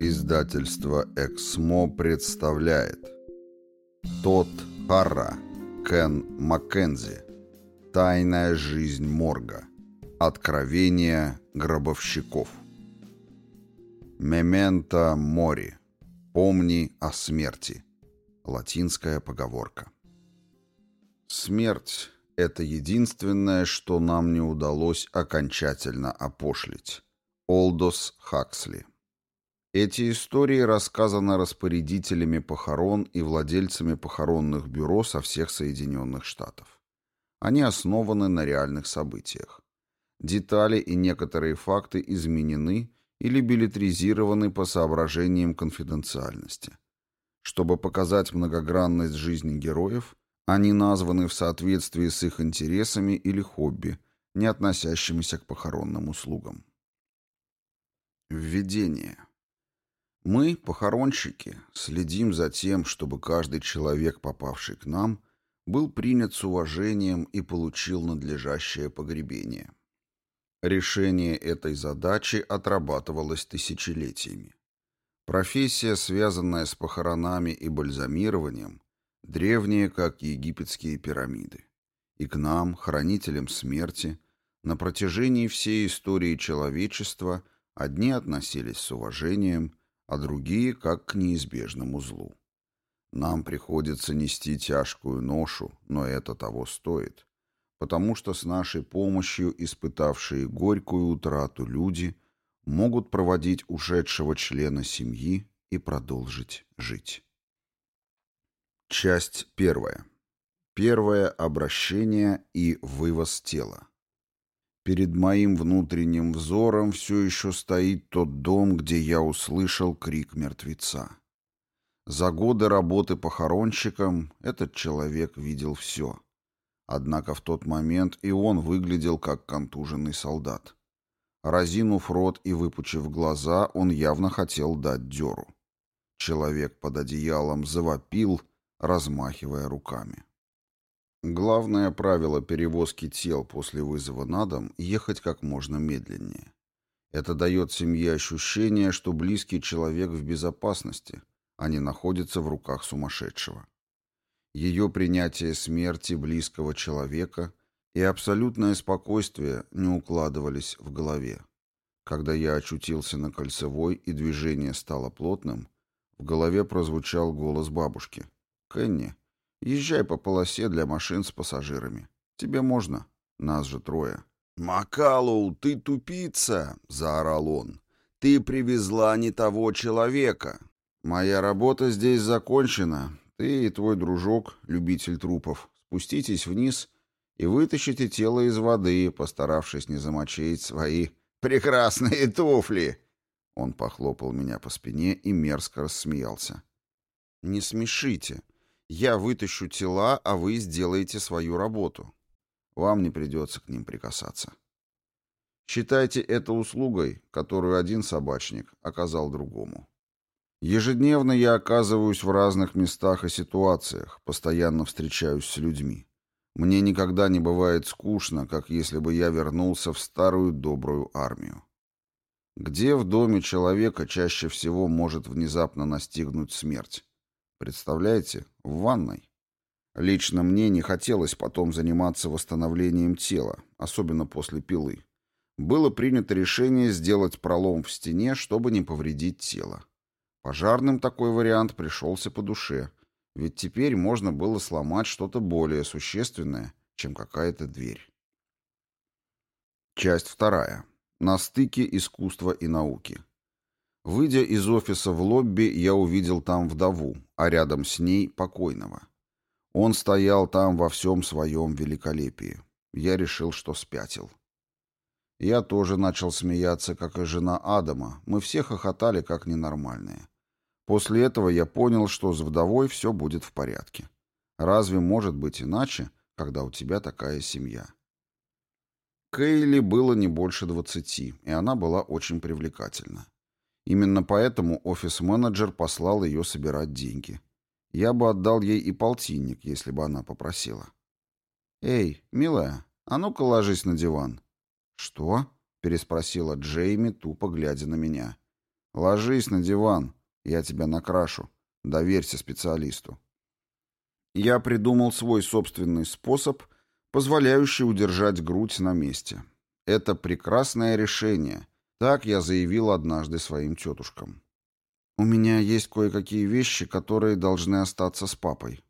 Издательство «Эксмо» представляет Тот Харра, Кен Маккензи Тайная жизнь морга. Откровения гробовщиков Мементо мори. Помни о смерти Латинская поговорка Смерть — это единственное, что нам не удалось окончательно опошлить. Олдос Хаксли эти истории рассказаны распорядителями похорон и владельцами похоронных бюро со всех Соединенных Штатов. Они основаны на реальных событиях. Детали и некоторые факты изменены или билетризированы по соображениям конфиденциальности. Чтобы показать многогранность жизни героев, они названы в соответствии с их интересами или хобби, не относящимися к похоронным услугам. Введение. Мы, похоронщики, следим за тем, чтобы каждый человек, попавший к нам, был принят с уважением и получил надлежащее погребение. Решение этой задачи отрабатывалось тысячелетиями. Профессия, связанная с похоронами и бальзамированием, древняя, как египетские пирамиды. И к нам, хранителям смерти, на протяжении всей истории человечества одни относились с уважением – а другие как к неизбежному злу. Нам приходится нести тяжкую ношу, но это того стоит, потому что с нашей помощью испытавшие горькую утрату люди могут проводить ушедшего члена семьи и продолжить жить. Часть первая. Первое обращение и вывоз тела. Перед моим внутренним взором все еще стоит тот дом, где я услышал крик мертвеца. За годы работы похоронщиком этот человек видел все. Однако в тот момент и он выглядел как контуженный солдат. Разинув рот и выпучив глаза, он явно хотел дать дёру. Человек под одеялом завопил, размахивая руками. Главное правило перевозки тел после вызова на дом – ехать как можно медленнее. Это дает семье ощущение, что близкий человек в безопасности, а не находится в руках сумасшедшего. Ее принятие смерти близкого человека и абсолютное спокойствие не укладывались в голове. Когда я очутился на кольцевой и движение стало плотным, в голове прозвучал голос бабушки. «Кенни, Езжай по полосе для машин с пассажирами. Тебе можно. Нас же трое». «Макалоу, ты тупица!» — заорал он. «Ты привезла не того человека. Моя работа здесь закончена. Ты и твой дружок, любитель трупов, спуститесь вниз и вытащите тело из воды, постаравшись не замочить свои прекрасные туфли». Он похлопал меня по спине и мерзко рассмеялся. «Не смешите. Я вытащу тела, а вы сделаете свою работу. Вам не придется к ним прикасаться. Считайте это услугой, которую один собачник оказал другому. Ежедневно я оказываюсь в разных местах и ситуациях, постоянно встречаюсь с людьми. Мне никогда не бывает скучно, как если бы я вернулся в старую добрую армию. Где в доме человека чаще всего может внезапно настигнуть смерть? Представляете? В ванной. Лично мне не хотелось потом заниматься восстановлением тела, особенно после пилы. Было принято решение сделать пролом в стене, чтобы не повредить тело. Пожарным такой вариант пришелся по душе, ведь теперь можно было сломать что-то более существенное, чем какая-то дверь. Часть вторая. На стыке искусства и науки. Выйдя из офиса в лобби, я увидел там вдову, а рядом с ней покойного. Он стоял там во всем своем великолепии. Я решил, что спятил. Я тоже начал смеяться, как и жена Адама. Мы все хохотали, как ненормальные. После этого я понял, что с вдовой все будет в порядке. Разве может быть иначе, когда у тебя такая семья? Кейли было не больше двадцати, и она была очень привлекательна. Именно поэтому офис-менеджер послал ее собирать деньги. Я бы отдал ей и полтинник, если бы она попросила. «Эй, милая, а ну-ка ложись на диван». «Что?» — переспросила Джейми, тупо глядя на меня. «Ложись на диван, я тебя накрашу. Доверься специалисту». Я придумал свой собственный способ, позволяющий удержать грудь на месте. Это прекрасное решение, так я заявил однажды своим тетушкам. «У меня есть кое-какие вещи, которые должны остаться с папой».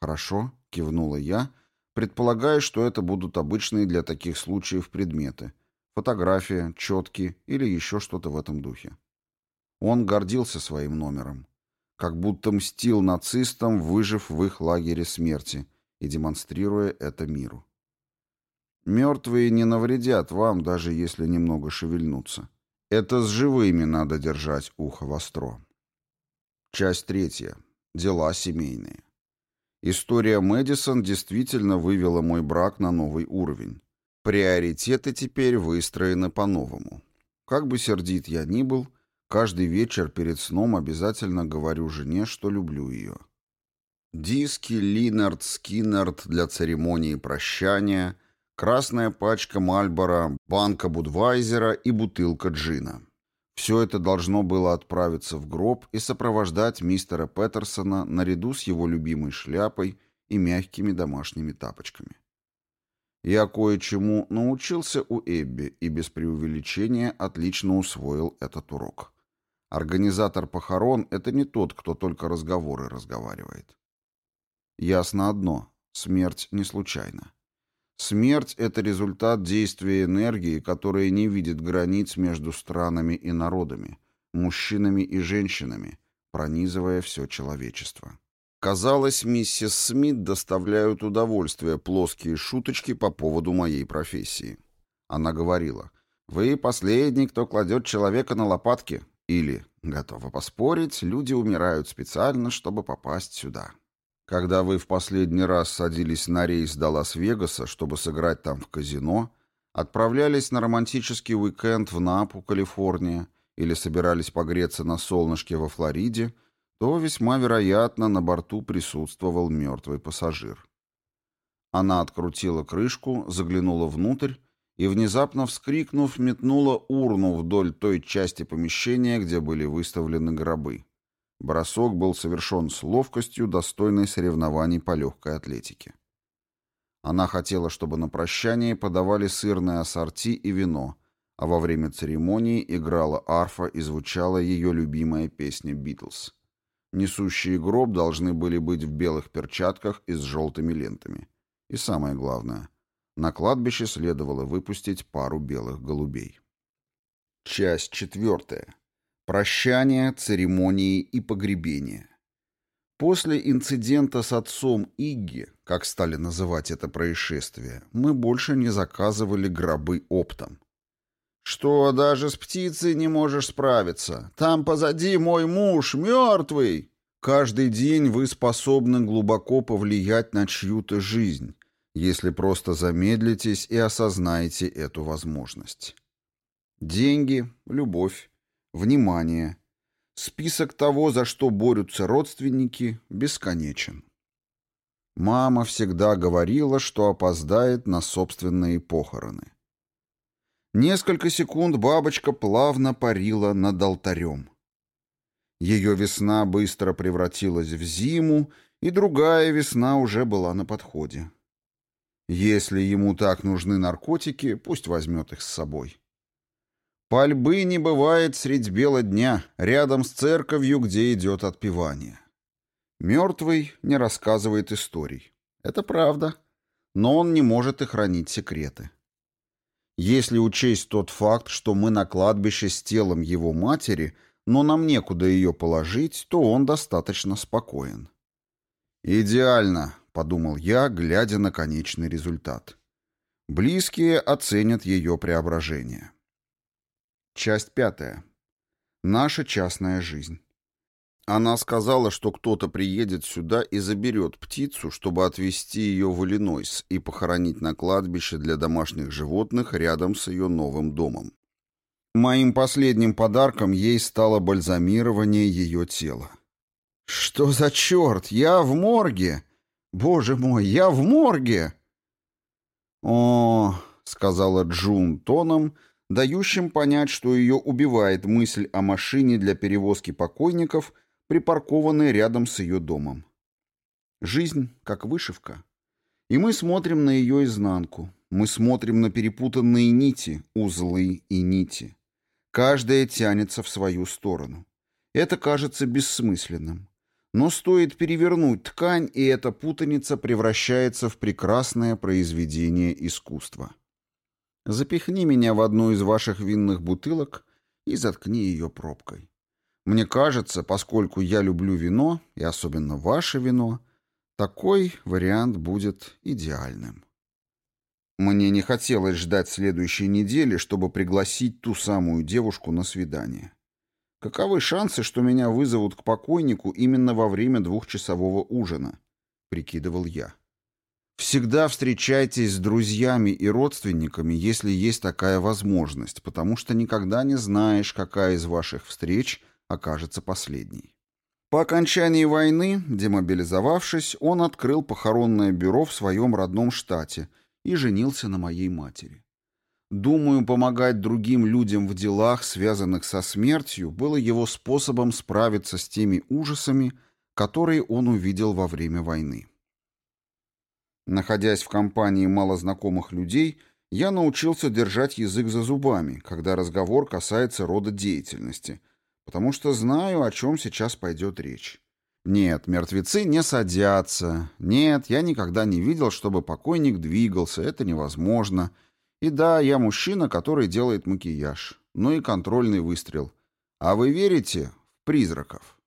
«Хорошо», — кивнула я, предполагая, что это будут обычные для таких случаев предметы. Фотография, четки или еще что-то в этом духе. Он гордился своим номером. Как будто мстил нацистам, выжив в их лагере смерти и демонстрируя это миру. Мертвые не навредят вам, даже если немного шевельнутся. Это с живыми надо держать ухо востро. Часть третья. Дела семейные. История Мэдисон действительно вывела мой брак на новый уровень. Приоритеты теперь выстроены по-новому. Как бы сердит я ни был, каждый вечер перед сном обязательно говорю жене, что люблю ее. Диски Линард Скиннерд для церемонии прощания, красная пачка Мальбора, банка Будвайзера и бутылка джина. Все это должно было отправиться в гроб и сопровождать мистера Петерсона наряду с его любимой шляпой и мягкими домашними тапочками. Я кое-чему научился у Эбби и без преувеличения отлично усвоил этот урок. Организатор похорон — это не тот, кто только разговоры разговаривает. Ясно одно — смерть не случайна. Смерть — это результат действия энергии, которая не видит границ между странами и народами, мужчинами и женщинами, пронизывая все человечество. Казалось, миссис Смит доставляют удовольствие плоские шуточки по поводу моей профессии. Она говорила, «Вы последний, кто кладет человека на лопатки», или, готова поспорить, люди умирают специально, чтобы попасть сюда. Когда вы в последний раз садились на рейс до Лас-Вегаса, чтобы сыграть там в казино, отправлялись на романтический уикенд в Напу, Калифорния, или собирались погреться на солнышке во Флориде, то весьма вероятно на борту присутствовал мертвый пассажир. Она открутила крышку, заглянула внутрь и, внезапно вскрикнув, метнула урну вдоль той части помещения, где были выставлены гробы. Бросок был совершен с ловкостью, достойной соревнований по легкой атлетике. Она хотела, чтобы на прощание подавали сырное ассорти и вино, а во время церемонии играла арфа и звучала ее любимая песня «Битлз». Несущие гроб должны были быть в белых перчатках и с желтыми лентами. И самое главное, на кладбище следовало выпустить пару белых голубей. Часть четвертая. Прощание, церемонии и погребение. После инцидента с отцом Игги, как стали называть это происшествие, мы больше не заказывали гробы оптом. «Что, даже с птицей не можешь справиться? Там позади мой муж, мертвый!» Каждый день вы способны глубоко повлиять на чью-то жизнь, если просто замедлитесь и осознаете эту возможность. Деньги, любовь, Внимание! Список того, за что борются родственники, бесконечен. Мама всегда говорила, что опоздает на собственные похороны. Несколько секунд бабочка плавно парила над алтарем. Ее весна быстро превратилась в зиму, и другая весна уже была на подходе. Если ему так нужны наркотики, пусть возьмет их с собой. Пальбы не бывает средь бела дня, рядом с церковью, где идет отпевание. Мертвый не рассказывает историй. Это правда, но он не может и хранить секреты. Если учесть тот факт, что мы на кладбище с телом его матери, но нам некуда ее положить, то он достаточно спокоен. «Идеально», — подумал я, глядя на конечный результат. Близкие оценят ее преображение. Часть пятая. Наша частная жизнь. Она сказала, что кто-то приедет сюда и заберет птицу, чтобы отвезти ее в Иллинойс и похоронить на кладбище для домашних животных рядом с ее новым домом. Моим последним подарком ей стало бальзамирование ее тела. «Что за черт? Я в морге! Боже мой, я в морге!» «О, — сказала Джун тоном, дающим понять, что ее убивает мысль о машине для перевозки покойников, припаркованной рядом с ее домом. Жизнь как вышивка. И мы смотрим на ее изнанку. Мы смотрим на перепутанные нити, узлы и нити. Каждая тянется в свою сторону. Это кажется бессмысленным. Но стоит перевернуть ткань, и эта путаница превращается в прекрасное произведение искусства. Запихни меня в одну из ваших винных бутылок и заткни ее пробкой. Мне кажется, поскольку я люблю вино, и особенно ваше вино, такой вариант будет идеальным. Мне не хотелось ждать следующей недели, чтобы пригласить ту самую девушку на свидание. Каковы шансы, что меня вызовут к покойнику именно во время двухчасового ужина? Прикидывал я. Всегда встречайтесь с друзьями и родственниками, если есть такая возможность, потому что никогда не знаешь, какая из ваших встреч окажется последней. По окончании войны, демобилизовавшись, он открыл похоронное бюро в своем родном штате и женился на моей матери. Думаю, помогать другим людям в делах, связанных со смертью, было его способом справиться с теми ужасами, которые он увидел во время войны. Находясь в компании малознакомых людей, я научился держать язык за зубами, когда разговор касается рода деятельности, потому что знаю, о чем сейчас пойдет речь. Нет, мертвецы не садятся. Нет, я никогда не видел, чтобы покойник двигался, это невозможно — и да, я мужчина, который делает макияж. Ну и контрольный выстрел. А вы верите в призраков?